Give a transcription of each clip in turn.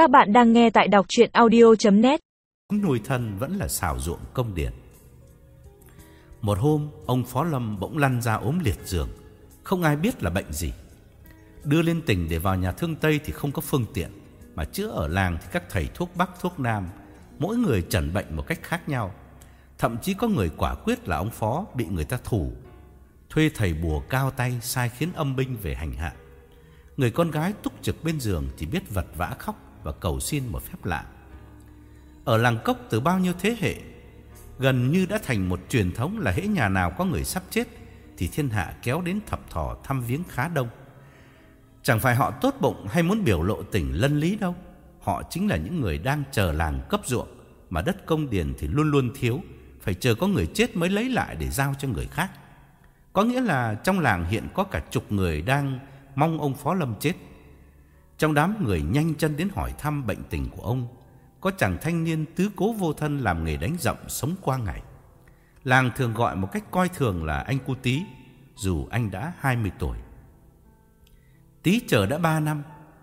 Các bạn đang nghe tại đọc chuyện audio.net nuôi thân vẫn là xào ruộng công điện Một hôm, ông Phó Lâm bỗng lăn ra ốm liệt giường, không ai biết là bệnh gì. Đưa lên tỉnh để vào nhà thương Tây thì không có phương tiện, mà chữa ở làng thì các thầy thuốc Bắc thuốc Nam, mỗi người chẩn bệnh một cách khác nhau. Thậm chí có người quả quyết là ông Phó bị người ta thủ, thuê thầy bùa cao tay sai khiến âm binh về hành hạ. Người con gái túc trực bên giường chỉ biết vật vã khóc và cầu xin một phép lạ. Ở làng cốc từ bao nhiêu thế hệ, gần như đã thành một truyền thống là hễ nhà nào có người sắp chết thì thiên hạ kéo đến thập thò thăm viếng khá đông. Chẳng phải họ tốt bụng hay muốn biểu lộ tình lân lý đâu. Họ chính là những người đang chờ làng cấp ruộng mà đất công điền thì luôn luôn thiếu, phải chờ có người chết mới lấy lại để giao cho người khác. Có nghĩa là trong làng hiện có cả chục người đang mong ông Phó Lâm chết. Trong đám người nhanh chân đến hỏi thăm bệnh tình của ông, có chàng thanh niên tứ cố vô thân làm nghề đánh rậm sống qua ngày. Làng thường gọi một cách coi thường là anh cu tí, dù anh đã 20 tuổi. Tí chờ đã 3 năm,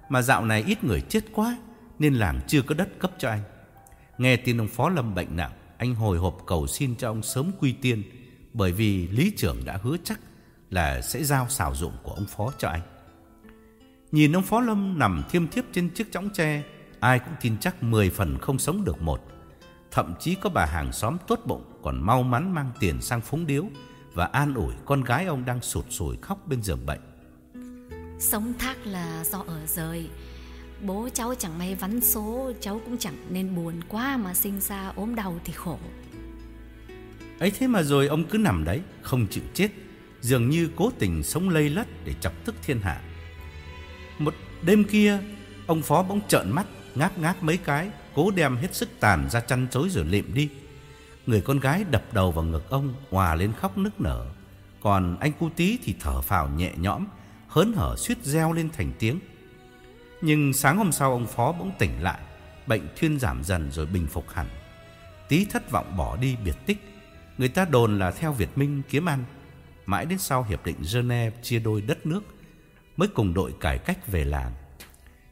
mà dạo này ít người chết quá, nên làng chưa có đất cấp cho anh. Nghe tin ông Phó Lâm bệnh nặng, anh hồi hộp cầu xin cho ông sớm quy tiên, bởi vì lý trưởng đã hứa chắc là sẽ giao xào dụng của ông Phó cho anh. Nhìn ông Phó Lâm nằm thiêm thiếp trên chiếc chõng tre, ai cũng tin chắc 10 phần không sống được một. Thậm chí có bà hàng xóm tốt bụng còn mau mắn mang tiền sang phúng điếu và an ủi con gái ông đang sụt sùi khóc bên giường bệnh. Sống thác là do ở rời Bố cháu chẳng may vắn số Cháu cũng chẳng nên buồn quá Mà sinh ra ốm đau thì khổ ấy thế mà rồi ông cứ nằm đấy Không chịu chết Dường như cố tình sống lây lất Để chọc tức thiên hạ một đêm kia, Ông Phó bỗng trợn mắt, Ngáp ngáp mấy cái, Cố đem hết sức tàn ra chăn chối rồi lịm đi. Người con gái đập đầu vào ngực ông, Hòa lên khóc nức nở. Còn anh cu tí thì thở phào nhẹ nhõm, Hớn hở suýt reo lên thành tiếng. Nhưng sáng hôm sau, ông Phó bỗng tỉnh lại, Bệnh thuyên giảm dần rồi bình phục hẳn. Tí thất vọng bỏ đi, biệt tích. Người ta đồn là theo Việt Minh kiếm ăn. Mãi đến sau Hiệp định Geneva chia đôi đất nước Mới cùng đội cải cách về làng.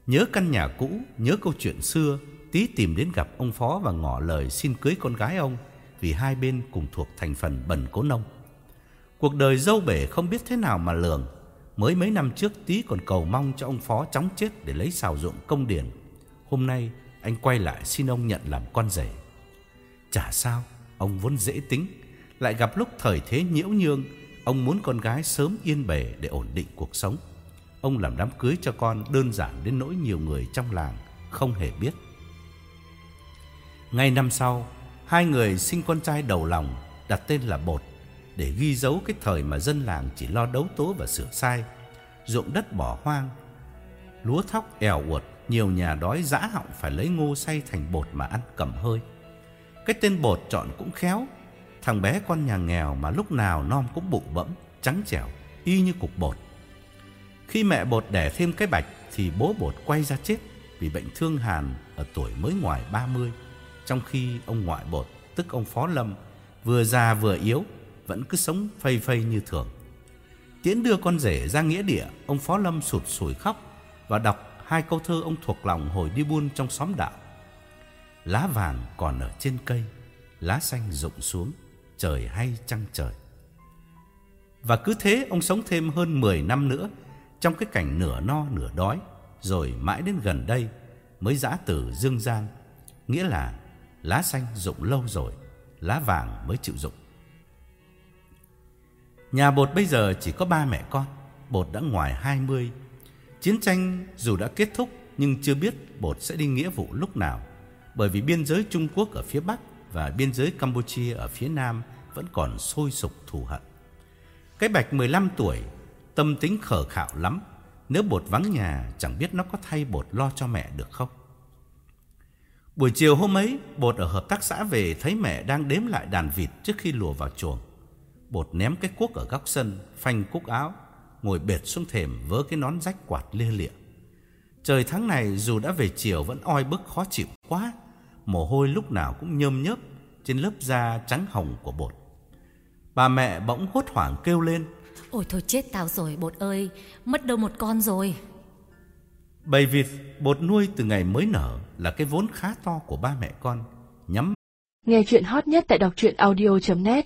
Nhớ căn nhà cũ, Nhớ câu chuyện xưa, Tí tìm đến gặp ông Phó và ngỏ lời xin cưới con gái ông, Vì hai bên cùng thuộc thành phần bần cố nông. Cuộc đời dâu bể không biết thế nào mà lường. Mới mấy năm trước Tí còn cầu mong cho ông Phó chóng chết Để lấy xào ruộng công điển. Hôm nay, anh quay lại xin ông nhận làm con rể. Chả sao, Ông vốn dễ tính. Lại gặp lúc thời thế nhiễu nhương, Ông muốn con gái sớm yên bề để ổn định cuộc sống. Ông làm đám cưới cho con đơn giản đến nỗi nhiều người trong làng không hề biết. Ngay năm sau, Hai người sinh con trai đầu lòng đặt tên là Bột Để ghi dấu cái thời mà dân làng chỉ lo đấu tố và sửa sai, Ruộng đất bỏ hoang. Lúa thóc èo uột, Nhiều nhà đói dã họng phải lấy ngô xay thành bột mà ăn cầm hơi. Cái tên bột chọn cũng khéo, Thằng bé con nhà nghèo mà lúc nào non cũng bụng bẫm, Trắng trẻo, Y như cục bột. Khi mẹ bột đẻ thêm cái bạch Thì bố bột quay ra chết Vì bệnh thương hàn ở tuổi mới ngoài 30 Trong khi ông ngoại bột, Tức ông Phó Lâm, Vừa già vừa yếu, Vẫn cứ sống phây phây như thường. Tiễn đưa con rể ra nghĩa địa, Ông Phó Lâm sụt sùi khóc Và đọc hai câu thơ ông thuộc lòng hồi đi buôn trong xóm đạo. Lá vàng còn ở trên cây, Lá xanh rụng xuống, Trời hay trăng trời. Và cứ thế ông sống thêm hơn 10 năm nữa trong cái cảnh nửa no nửa đói Rồi mãi đến gần đây Mới giã từ dương gian Nghĩa là lá xanh rụng lâu rồi Lá vàng mới chịu rụng Nhà bột bây giờ chỉ có ba mẹ con Bột đã ngoài 20 Chiến tranh dù đã kết thúc Nhưng chưa biết bột sẽ đi nghĩa vụ lúc nào bởi vì biên giới Trung Quốc ở phía Bắc và biên giới Campuchia ở phía Nam vẫn còn sôi sục thù hận. Cái Bạch 15 tuổi, tâm tính khờ khạo lắm, nếu bột vắng nhà chẳng biết nó có thay bột lo cho mẹ được không. Buổi chiều hôm ấy, bột ở hợp tác xã về thấy mẹ đang đếm lại đàn vịt trước khi lùa vào chuồng. Bột ném cái cuốc ở góc sân, phanh cúc áo, ngồi bệt xuống thềm vớ cái nón rách quạt lia lịa. Trời tháng này dù đã về chiều vẫn oi bức khó chịu quá. Mồ hôi lúc nào cũng nhơm nhớp trên lớp da trắng hồng của bột. Bà mẹ bỗng hốt hoảng kêu lên. Ôi thôi chết tao rồi bột ơi, mất đâu một con rồi. Bầy vịt bột nuôi từ ngày mới nở là cái vốn khá to của ba mẹ con, nhắm Nghe chuyện hot nhất tại đọc truyện audio.net